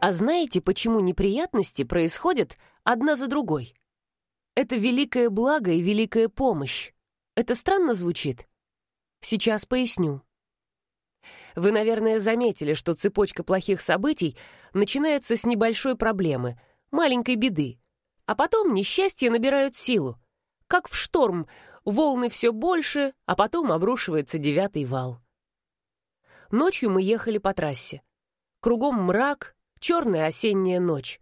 А знаете, почему неприятности происходят одна за другой? Это великое благо и великая помощь. Это странно звучит? Сейчас поясню. Вы, наверное, заметили, что цепочка плохих событий начинается с небольшой проблемы, маленькой беды, а потом несчастья набирают силу. Как в шторм, волны все больше, а потом обрушивается девятый вал. Ночью мы ехали по трассе. Кругом мрак, черная осенняя ночь.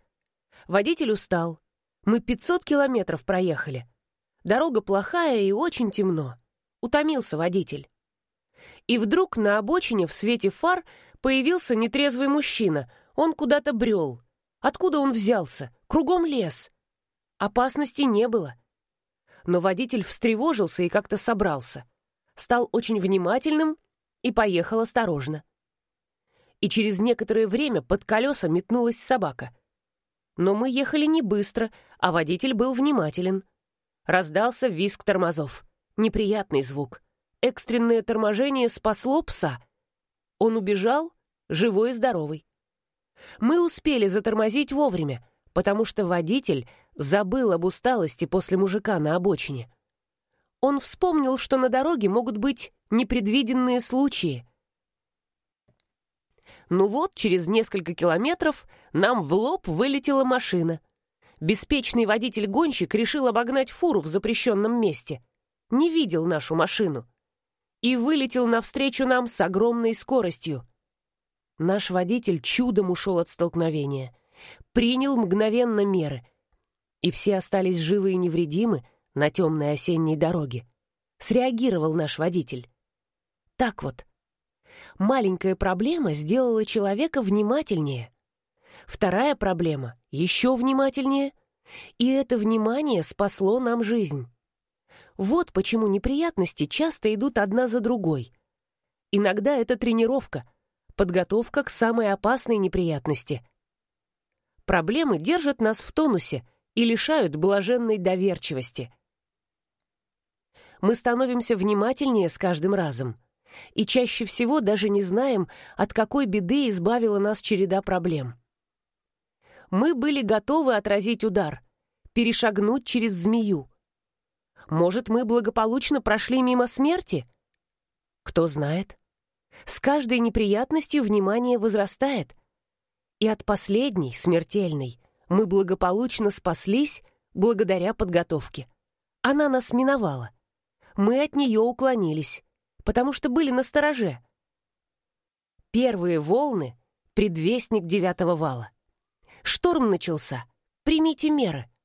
Водитель устал. Мы 500 километров проехали. Дорога плохая и очень темно. Утомился водитель. И вдруг на обочине в свете фар появился нетрезвый мужчина. Он куда-то брел. Откуда он взялся? Кругом лес. Опасности не было. Но водитель встревожился и как-то собрался. Стал очень внимательным и поехал осторожно. И через некоторое время под колеса метнулась собака. Но мы ехали не быстро, а водитель был внимателен. Раздался визг тормозов. Неприятный звук. Экстренное торможение спасло пса. Он убежал, живой и здоровый. Мы успели затормозить вовремя, потому что водитель забыл об усталости после мужика на обочине. Он вспомнил, что на дороге могут быть непредвиденные случаи. Ну вот, через несколько километров нам в лоб вылетела машина. Беспечный водитель-гонщик решил обогнать фуру в запрещенном месте. Не видел нашу машину и вылетел навстречу нам с огромной скоростью. Наш водитель чудом ушел от столкновения, принял мгновенно меры, и все остались живы и невредимы на темной осенней дороге. Среагировал наш водитель. Так вот, маленькая проблема сделала человека внимательнее. Вторая проблема еще внимательнее, и это внимание спасло нам жизнь. Вот почему неприятности часто идут одна за другой. Иногда это тренировка, подготовка к самой опасной неприятности. Проблемы держат нас в тонусе и лишают блаженной доверчивости. Мы становимся внимательнее с каждым разом и чаще всего даже не знаем, от какой беды избавила нас череда проблем. Мы были готовы отразить удар, перешагнуть через змею, может, мы благополучно прошли мимо смерти? Кто знает. С каждой неприятностью внимание возрастает. И от последней, смертельной, мы благополучно спаслись благодаря подготовке. Она нас миновала. Мы от нее уклонились, потому что были на стороже. Первые волны — предвестник девятого вала. Шторм начался. Примите меры —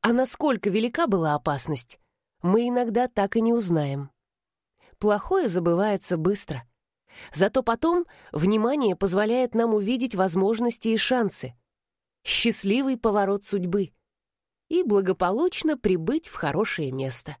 а насколько велика была опасность, мы иногда так и не узнаем. Плохое забывается быстро. Зато потом внимание позволяет нам увидеть возможности и шансы. Счастливый поворот судьбы. И благополучно прибыть в хорошее место.